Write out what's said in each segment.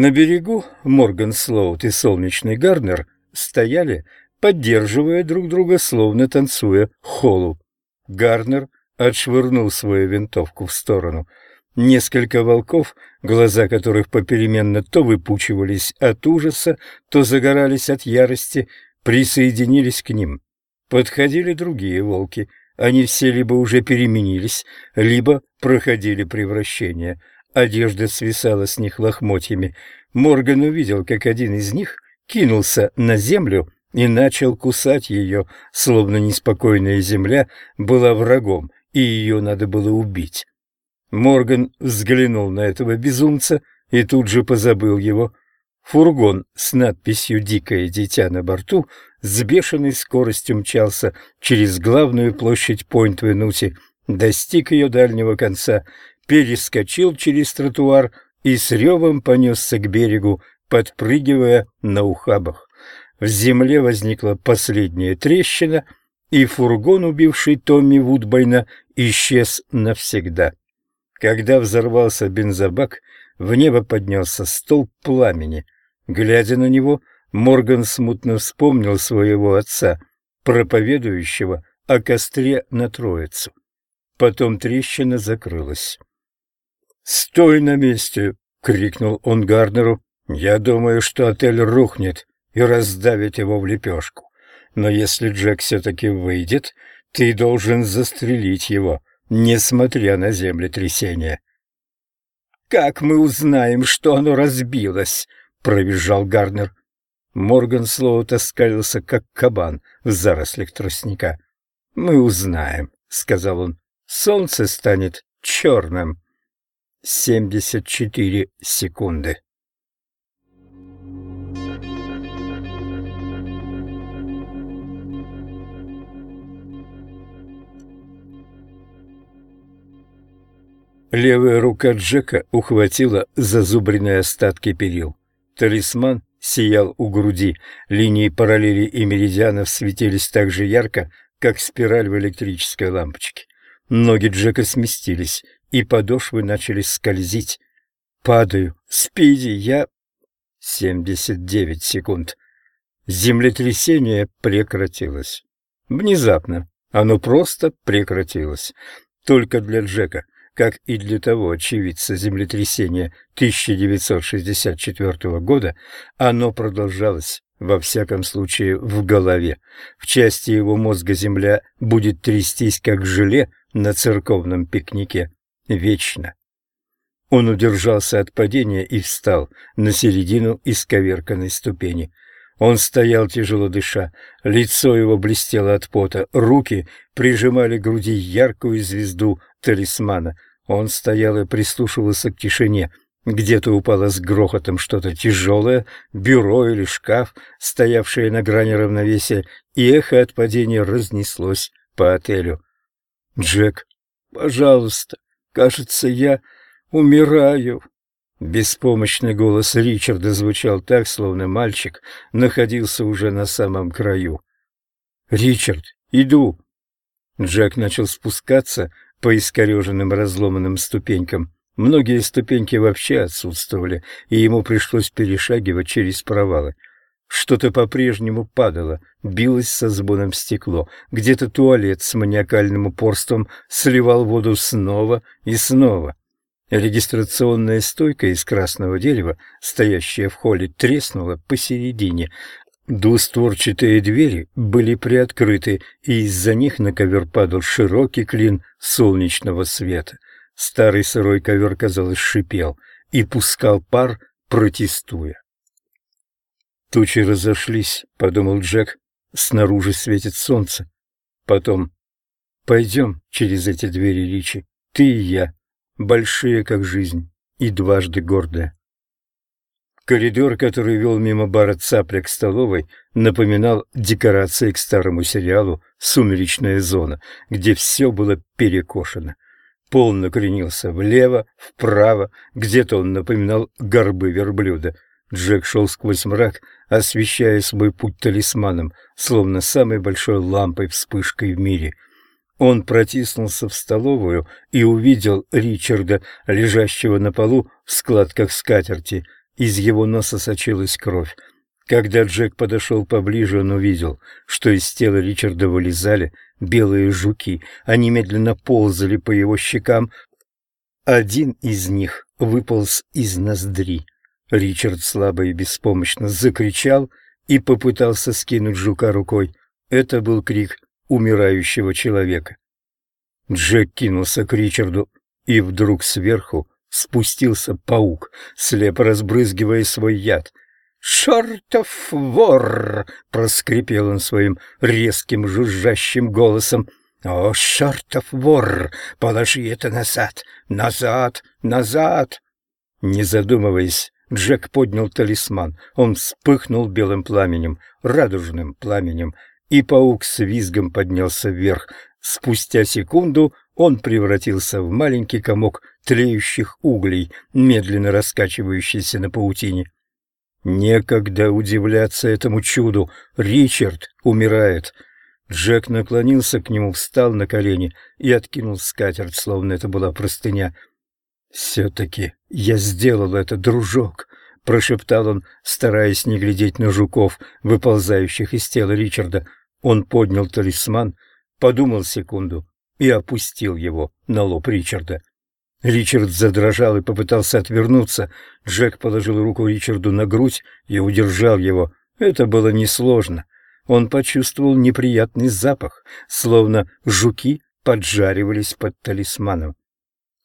На берегу Морган Слоут и солнечный Гарднер стояли, поддерживая друг друга, словно танцуя холу. Гарнер отшвырнул свою винтовку в сторону. Несколько волков, глаза которых попеременно то выпучивались от ужаса, то загорались от ярости, присоединились к ним. Подходили другие волки. Они все либо уже переменились, либо проходили превращение. Одежда свисала с них лохмотьями. Морган увидел, как один из них кинулся на землю и начал кусать ее, словно неспокойная земля была врагом, и ее надо было убить. Морган взглянул на этого безумца и тут же позабыл его. Фургон с надписью «Дикое дитя» на борту с бешеной скоростью мчался через главную площадь Пойнт-Венути, достиг ее дальнего конца, перескочил через тротуар и с ревом понесся к берегу, подпрыгивая на ухабах. В земле возникла последняя трещина, и фургон, убивший Томми Вудбайна, исчез навсегда. Когда взорвался бензобак, в небо поднялся столб пламени. Глядя на него, Морган смутно вспомнил своего отца, проповедующего о костре на Троицу. Потом трещина закрылась. «Стой на месте!» — крикнул он Гарнеру. «Я думаю, что отель рухнет и раздавит его в лепешку. Но если Джек все-таки выйдет, ты должен застрелить его, несмотря на землетрясение». «Как мы узнаем, что оно разбилось?» — провизжал Гарнер. Морган Слоут оскалился, как кабан в зарослях тростника. «Мы узнаем», — сказал он. «Солнце станет черным». Семьдесят четыре секунды. Левая рука Джека ухватила зазубренные остатки перил. Талисман сиял у груди, линии параллели и меридианов светились так же ярко, как спираль в электрической лампочке. Ноги Джека сместились, и подошвы начали скользить. Падаю. Спиди, я... Семьдесят девять секунд. Землетрясение прекратилось. Внезапно. Оно просто прекратилось. Только для Джека как и для того очевидца землетрясения 1964 года, оно продолжалось, во всяком случае, в голове. В части его мозга земля будет трястись, как желе на церковном пикнике. Вечно. Он удержался от падения и встал на середину исковерканной ступени. Он стоял тяжело дыша, лицо его блестело от пота, руки прижимали к груди яркую звезду талисмана — он стоял и прислушивался к тишине. Где-то упало с грохотом что-то тяжелое, бюро или шкаф, стоявшее на грани равновесия, и эхо от падения разнеслось по отелю. «Джек, пожалуйста, кажется, я умираю». Беспомощный голос Ричарда звучал так, словно мальчик находился уже на самом краю. «Ричард, иду!» Джек начал спускаться, по искореженным разломанным ступенькам. Многие ступеньки вообще отсутствовали, и ему пришлось перешагивать через провалы. Что-то по-прежнему падало, билось со звоном стекло. Где-то туалет с маниакальным упорством сливал воду снова и снова. Регистрационная стойка из красного дерева, стоящая в холле, треснула посередине. Двустворчатые двери были приоткрыты, и из-за них на ковер падал широкий клин солнечного света. Старый сырой ковер, казалось, шипел и пускал пар, протестуя. «Тучи разошлись», — подумал Джек. «Снаружи светит солнце. Потом пойдем через эти двери, Ричи, ты и я, большие, как жизнь, и дважды гордые». Коридор, который вел мимо бара «Цапля» к столовой, напоминал декорации к старому сериалу «Сумеречная зона», где все было перекошено. Пол накренился влево, вправо, где-то он напоминал горбы верблюда. Джек шел сквозь мрак, освещая свой путь талисманом, словно самой большой лампой-вспышкой в мире. Он протиснулся в столовую и увидел Ричарда, лежащего на полу в складках скатерти — из его носа сочилась кровь. Когда Джек подошел поближе, он увидел, что из тела Ричарда вылезали белые жуки. Они медленно ползали по его щекам. Один из них выполз из ноздри. Ричард слабо и беспомощно закричал и попытался скинуть жука рукой. Это был крик умирающего человека. Джек кинулся к Ричарду, и вдруг сверху спустился паук, слепо разбрызгивая свой яд. «Чертов вор!» — проскрипел он своим резким жужжащим голосом. «О, чертов вор! Положи это назад! Назад! Назад!» Не задумываясь, Джек поднял талисман. Он вспыхнул белым пламенем, радужным пламенем, и паук с визгом поднялся вверх. Спустя секунду он превратился в маленький комок тлеющих углей, медленно раскачивающийся на паутине. Некогда удивляться этому чуду. Ричард умирает. Джек наклонился к нему, встал на колени и откинул скатерть, словно это была простыня. «Все-таки я сделал это, дружок», — прошептал он, стараясь не глядеть на жуков, выползающих из тела Ричарда. Он поднял талисман, подумал секунду и опустил его на лоб Ричарда. Ричард задрожал и попытался отвернуться. Джек положил руку Ричарду на грудь и удержал его. Это было несложно. Он почувствовал неприятный запах, словно жуки поджаривались под талисманом.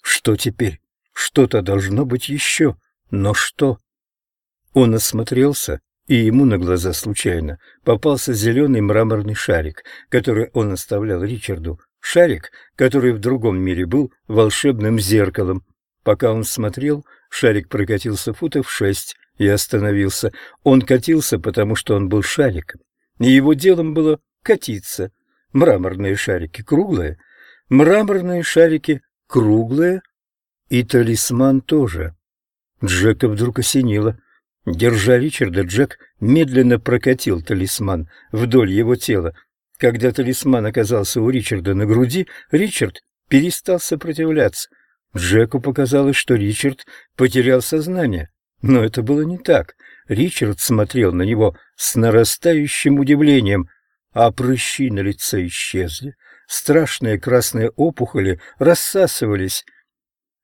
Что теперь? Что-то должно быть еще. Но что? Он осмотрелся, и ему на глаза случайно попался зеленый мраморный шарик, который он оставлял Ричарду. Шарик, который в другом мире был волшебным зеркалом. Пока он смотрел, шарик прокатился футов шесть и остановился. Он катился, потому что он был шариком. И его делом было катиться. Мраморные шарики круглые, мраморные шарики круглые, и талисман тоже. Джека вдруг осенило. Держа Ричарда, Джек медленно прокатил талисман вдоль его тела, когда талисман оказался у Ричарда на груди, Ричард перестал сопротивляться. Джеку показалось, что Ричард потерял сознание. Но это было не так. Ричард смотрел на него с нарастающим удивлением, а прыщи на лице исчезли. Страшные красные опухоли рассасывались.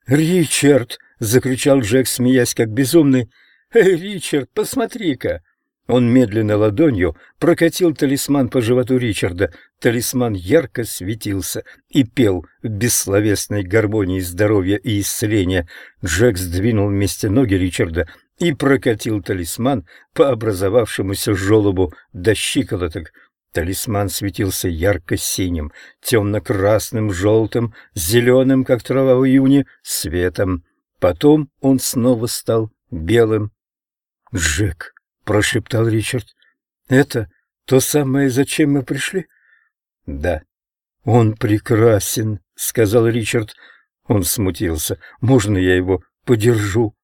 «Ричард!» — закричал Джек, смеясь как безумный. «Эй, Ричард, посмотри-ка!» Он медленно ладонью прокатил талисман по животу Ричарда. Талисман ярко светился и пел в бессловесной гармонии здоровья и исцеления. Джек сдвинул вместе ноги Ричарда и прокатил талисман по образовавшемуся желобу до щиколоток. Талисман светился ярко-синим, темно-красным, желтым, зеленым, как трава в июне, светом. Потом он снова стал белым. Джек — прошептал Ричард. «Это то самое, зачем мы пришли?» «Да». «Он прекрасен», — сказал Ричард. Он смутился. «Можно я его подержу?»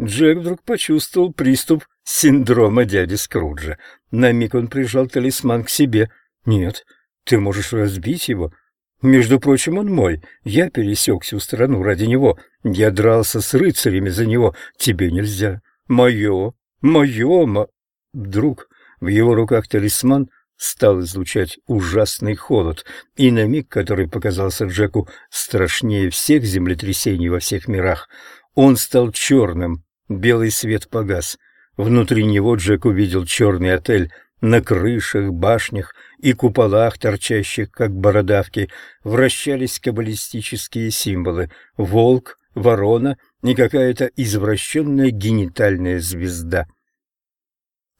Джек вдруг почувствовал приступ синдрома дяди Скруджа. На миг он прижал талисман к себе. «Нет, ты можешь разбить его. Между прочим, он мой. Я пересек всю страну ради него. Я дрался с рыцарями за него. Тебе нельзя. Мое. Мое, мо... Вдруг в его руках талисман стал излучать ужасный холод, и на миг, который показался Джеку страшнее всех землетрясений во всех мирах, он стал черным, белый свет погас. Внутри него Джек увидел черный отель, на крышах, башнях и куполах, торчащих как бородавки, вращались каббалистические символы — волк, ворона и какая-то извращенная генитальная звезда.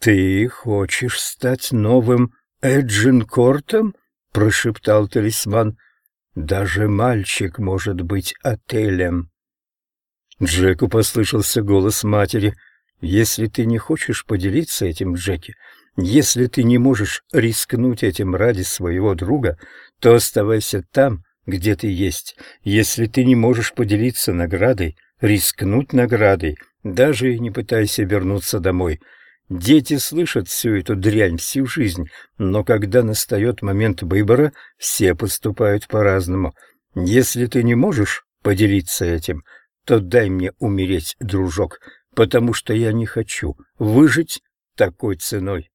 «Ты хочешь стать новым Эджинкортом?» — прошептал талисман. «Даже мальчик может быть отелем». Джеку послышался голос матери. «Если ты не хочешь поделиться этим, Джеки, если ты не можешь рискнуть этим ради своего друга, то оставайся там, где ты есть. Если ты не можешь поделиться наградой, рискнуть наградой, даже и не пытайся вернуться домой. Дети слышат всю эту дрянь всю жизнь, но когда настает момент выбора, все поступают по-разному. Если ты не можешь поделиться этим, то дай мне умереть, дружок. Потому что я не хочу выжить такой ценой.